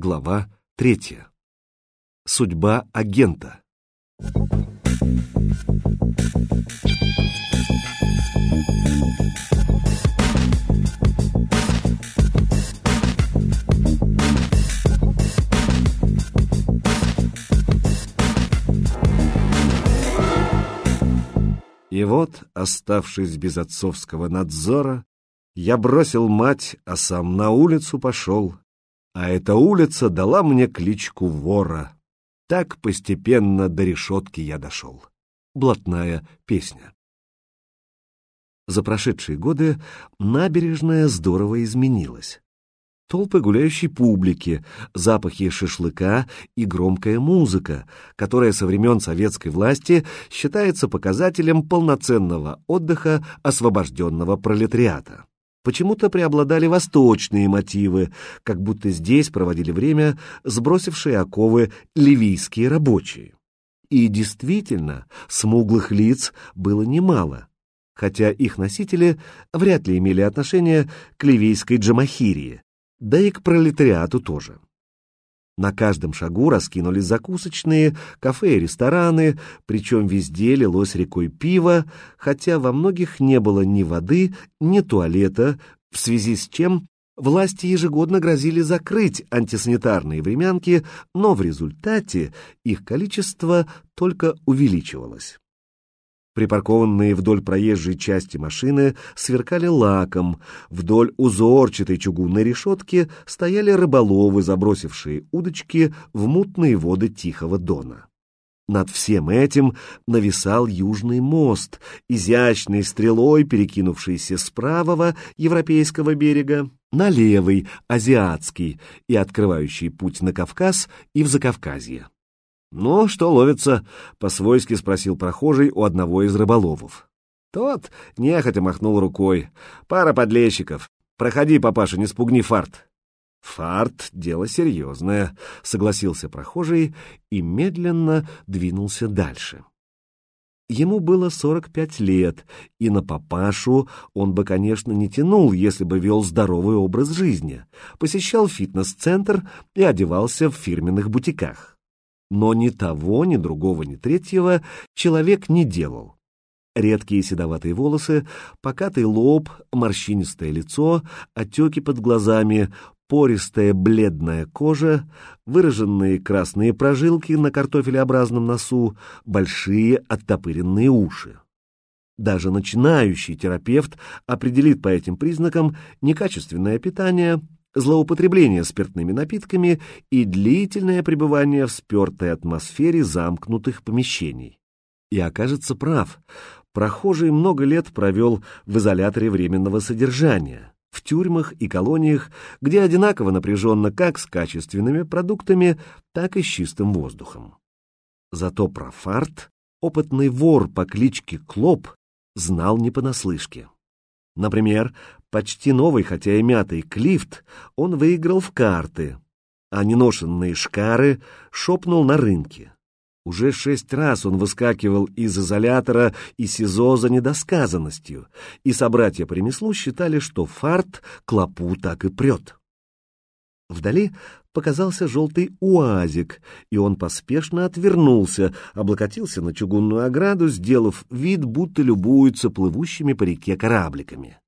Глава третья. Судьба агента. И вот, оставшись без отцовского надзора, я бросил мать, а сам на улицу пошел. А эта улица дала мне кличку вора. Так постепенно до решетки я дошел. Блатная песня. За прошедшие годы набережная здорово изменилась толпы гуляющей публики, запахи шашлыка и громкая музыка, которая со времен советской власти считается показателем полноценного отдыха освобожденного пролетариата. Почему-то преобладали восточные мотивы, как будто здесь проводили время сбросившие оковы ливийские рабочие. И действительно, смуглых лиц было немало, хотя их носители вряд ли имели отношение к ливийской джамахирии, да и к пролетариату тоже. На каждом шагу раскинулись закусочные, кафе и рестораны, причем везде лилось рекой пиво, хотя во многих не было ни воды, ни туалета, в связи с чем власти ежегодно грозили закрыть антисанитарные времянки, но в результате их количество только увеличивалось. Припаркованные вдоль проезжей части машины сверкали лаком, вдоль узорчатой чугунной решетки стояли рыболовы, забросившие удочки в мутные воды Тихого Дона. Над всем этим нависал южный мост, изящной стрелой перекинувшийся с правого европейского берега на левый, азиатский, и открывающий путь на Кавказ и в Закавказье. «Ну, что ловится?» — по-свойски спросил прохожий у одного из рыболовов. Тот нехотя махнул рукой. «Пара подлещиков. Проходи, папаша, не спугни фарт». «Фарт — дело серьезное», — согласился прохожий и медленно двинулся дальше. Ему было сорок пять лет, и на папашу он бы, конечно, не тянул, если бы вел здоровый образ жизни, посещал фитнес-центр и одевался в фирменных бутиках. Но ни того, ни другого, ни третьего человек не делал. Редкие седоватые волосы, покатый лоб, морщинистое лицо, отеки под глазами, пористая бледная кожа, выраженные красные прожилки на картофелеобразном носу, большие оттопыренные уши. Даже начинающий терапевт определит по этим признакам некачественное питание, злоупотребление спиртными напитками и длительное пребывание в спертой атмосфере замкнутых помещений. И окажется прав. Прохожий много лет провел в изоляторе временного содержания, в тюрьмах и колониях, где одинаково напряженно как с качественными продуктами, так и с чистым воздухом. Зато про фарт опытный вор по кличке Клоп знал не понаслышке. Например, почти новый, хотя и мятый клифт он выиграл в карты, а неношенные шкары шопнул на рынке. Уже шесть раз он выскакивал из изолятора и СИЗО за недосказанностью, и собратья по ремеслу считали, что фарт клопу так и прет. Вдали показался желтый уазик, и он поспешно отвернулся, облокотился на чугунную ограду, сделав вид, будто любуется плывущими по реке корабликами.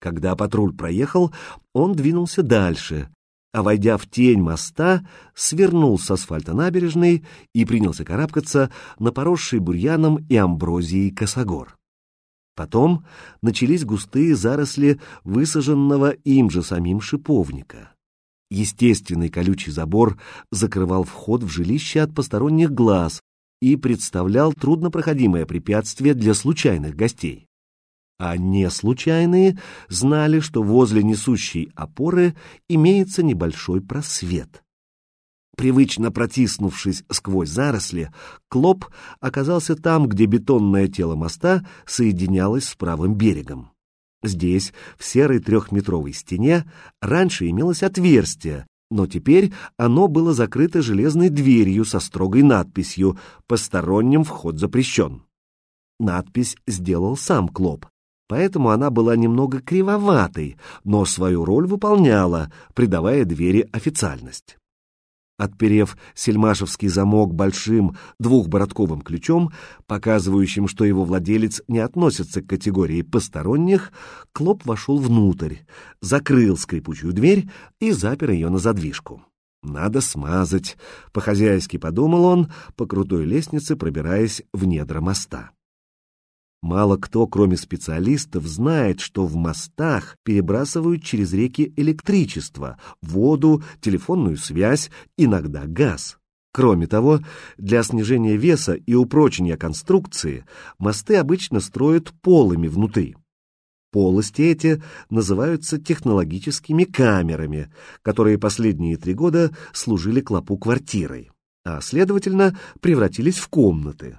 Когда патруль проехал, он двинулся дальше, а, войдя в тень моста, свернул с асфальта набережной и принялся карабкаться на поросший бурьяном и амброзией косогор. Потом начались густые заросли высаженного им же самим шиповника. Естественный колючий забор закрывал вход в жилище от посторонних глаз и представлял труднопроходимое препятствие для случайных гостей. А не случайные знали, что возле несущей опоры имеется небольшой просвет. Привычно протиснувшись сквозь заросли, Клоп оказался там, где бетонное тело моста соединялось с правым берегом. Здесь, в серой трехметровой стене, раньше имелось отверстие, но теперь оно было закрыто железной дверью со строгой надписью «Посторонним вход запрещен». Надпись сделал сам Клоп, поэтому она была немного кривоватой, но свою роль выполняла, придавая двери официальность. Отперев сельмашевский замок большим двухбородковым ключом, показывающим, что его владелец не относится к категории посторонних, Клоп вошел внутрь, закрыл скрипучую дверь и запер ее на задвижку. «Надо смазать», — по-хозяйски подумал он, по крутой лестнице пробираясь в недра моста. Мало кто, кроме специалистов, знает, что в мостах перебрасывают через реки электричество, воду, телефонную связь, иногда газ. Кроме того, для снижения веса и упрочения конструкции мосты обычно строят полыми внутри. Полости эти называются технологическими камерами, которые последние три года служили клопу квартирой, а, следовательно, превратились в комнаты.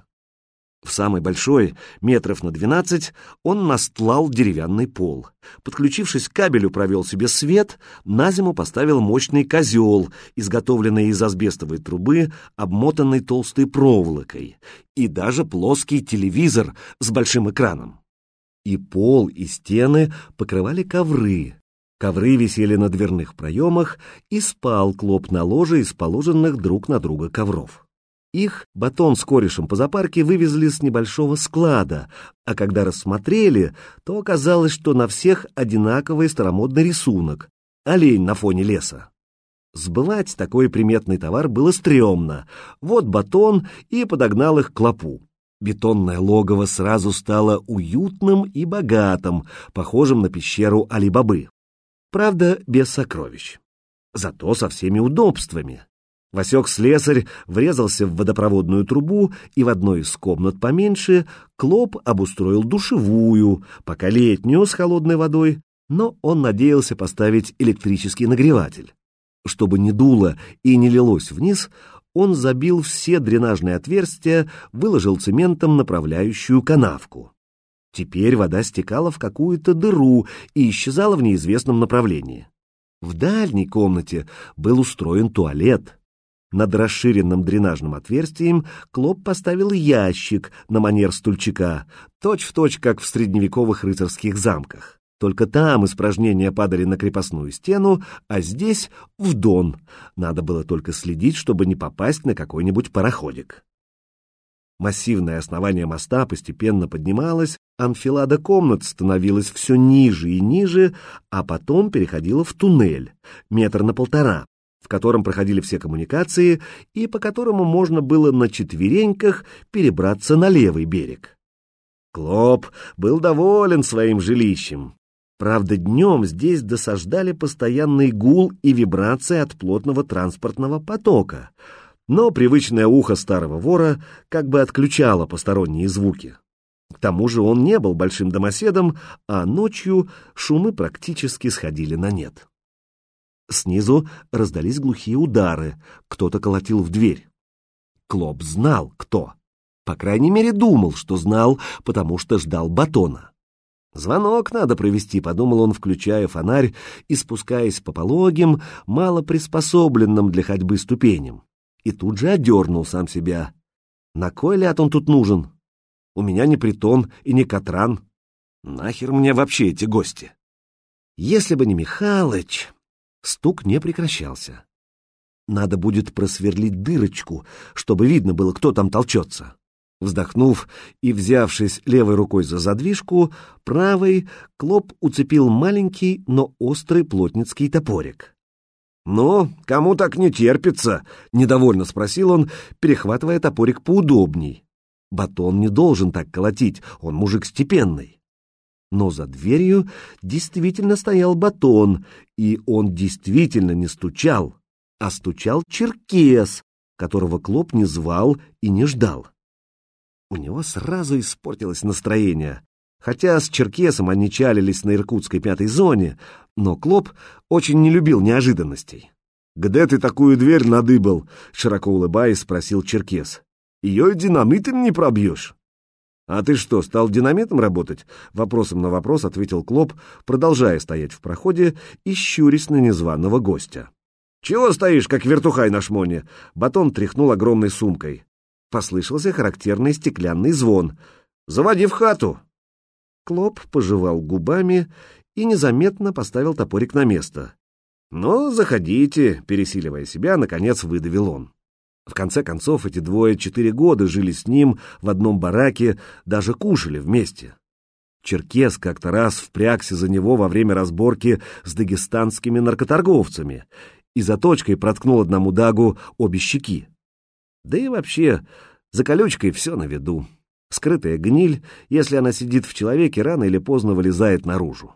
В самой большой, метров на двенадцать, он настлал деревянный пол. Подключившись к кабелю, провел себе свет, на зиму поставил мощный козел, изготовленный из асбестовой трубы, обмотанной толстой проволокой, и даже плоский телевизор с большим экраном. И пол, и стены покрывали ковры. Ковры висели на дверных проемах, и спал клоп на ложе из положенных друг на друга ковров. Их батон с корешем по запарке вывезли с небольшого склада, а когда рассмотрели, то оказалось, что на всех одинаковый старомодный рисунок — олень на фоне леса. Сбывать такой приметный товар было стрёмно. Вот батон и подогнал их к клопу. Бетонное логово сразу стало уютным и богатым, похожим на пещеру Али-Бабы. Правда, без сокровищ. Зато со всеми удобствами. Васек слесарь врезался в водопроводную трубу, и в одной из комнат поменьше Клоп обустроил душевую, пока летнюю с холодной водой, но он надеялся поставить электрический нагреватель. Чтобы не дуло и не лилось вниз, он забил все дренажные отверстия, выложил цементом направляющую канавку. Теперь вода стекала в какую-то дыру и исчезала в неизвестном направлении. В дальней комнате был устроен туалет — над расширенным дренажным отверстием Клоп поставил ящик на манер стульчика, точь-в-точь, точь, как в средневековых рыцарских замках. Только там испражнения падали на крепостную стену, а здесь — в дон. Надо было только следить, чтобы не попасть на какой-нибудь пароходик. Массивное основание моста постепенно поднималось, анфилада комнат становилась все ниже и ниже, а потом переходила в туннель, метр на полтора, в котором проходили все коммуникации и по которому можно было на четвереньках перебраться на левый берег. Клоп был доволен своим жилищем. Правда, днем здесь досаждали постоянный гул и вибрации от плотного транспортного потока, но привычное ухо старого вора как бы отключало посторонние звуки. К тому же он не был большим домоседом, а ночью шумы практически сходили на нет. Снизу раздались глухие удары, кто-то колотил в дверь. Клоп знал, кто. По крайней мере, думал, что знал, потому что ждал батона. «Звонок надо провести», — подумал он, включая фонарь и спускаясь по пологим, мало приспособленным для ходьбы ступеням. И тут же одернул сам себя. «На кой ляд он тут нужен? У меня не притон и не катран. Нахер мне вообще эти гости?» Если бы не Михалыч, Стук не прекращался. Надо будет просверлить дырочку, чтобы видно было, кто там толчется. Вздохнув и взявшись левой рукой за задвижку, правой Клоп уцепил маленький, но острый плотницкий топорик. «Ну, кому так не терпится?» — недовольно спросил он, перехватывая топорик поудобней. «Батон не должен так колотить, он мужик степенный». Но за дверью действительно стоял батон, и он действительно не стучал, а стучал черкес, которого Клоп не звал и не ждал. У него сразу испортилось настроение. Хотя с Черкесом они чалились на иркутской пятой зоне, но Клоп очень не любил неожиданностей. «Где ты такую дверь надыбал?» — широко улыбаясь, спросил Черкес. «Ее динамитом не пробьешь». «А ты что, стал динамитом работать?» Вопросом на вопрос ответил Клоп, продолжая стоять в проходе и щурясь на незваного гостя. «Чего стоишь, как вертухай на шмоне?» Батон тряхнул огромной сумкой. Послышался характерный стеклянный звон. «Заводи в хату!» Клоп пожевал губами и незаметно поставил топорик на место. «Ну, заходите», — пересиливая себя, наконец выдавил он. В конце концов, эти двое четыре года жили с ним в одном бараке, даже кушали вместе. Черкес как-то раз впрягся за него во время разборки с дагестанскими наркоторговцами и за точкой проткнул одному дагу обе щеки. Да и вообще, за колючкой все на виду. Скрытая гниль, если она сидит в человеке, рано или поздно вылезает наружу.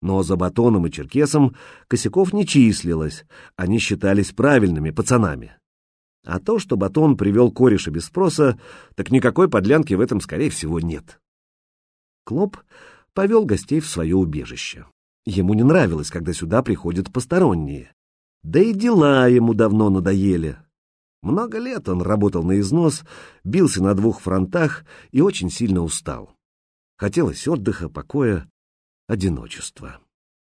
Но за Батоном и Черкесом косяков не числилось, они считались правильными пацанами. А то, что Батон привел кореша без спроса, так никакой подлянки в этом, скорее всего, нет. Клоп повел гостей в свое убежище. Ему не нравилось, когда сюда приходят посторонние. Да и дела ему давно надоели. Много лет он работал на износ, бился на двух фронтах и очень сильно устал. Хотелось отдыха, покоя, одиночества.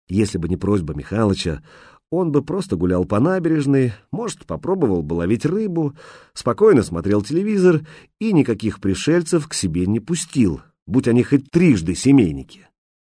Если бы не просьба Михалыча, он бы просто гулял по набережной, может, попробовал бы ловить рыбу, спокойно смотрел телевизор и никаких пришельцев к себе не пустил, будь они хоть трижды семейники.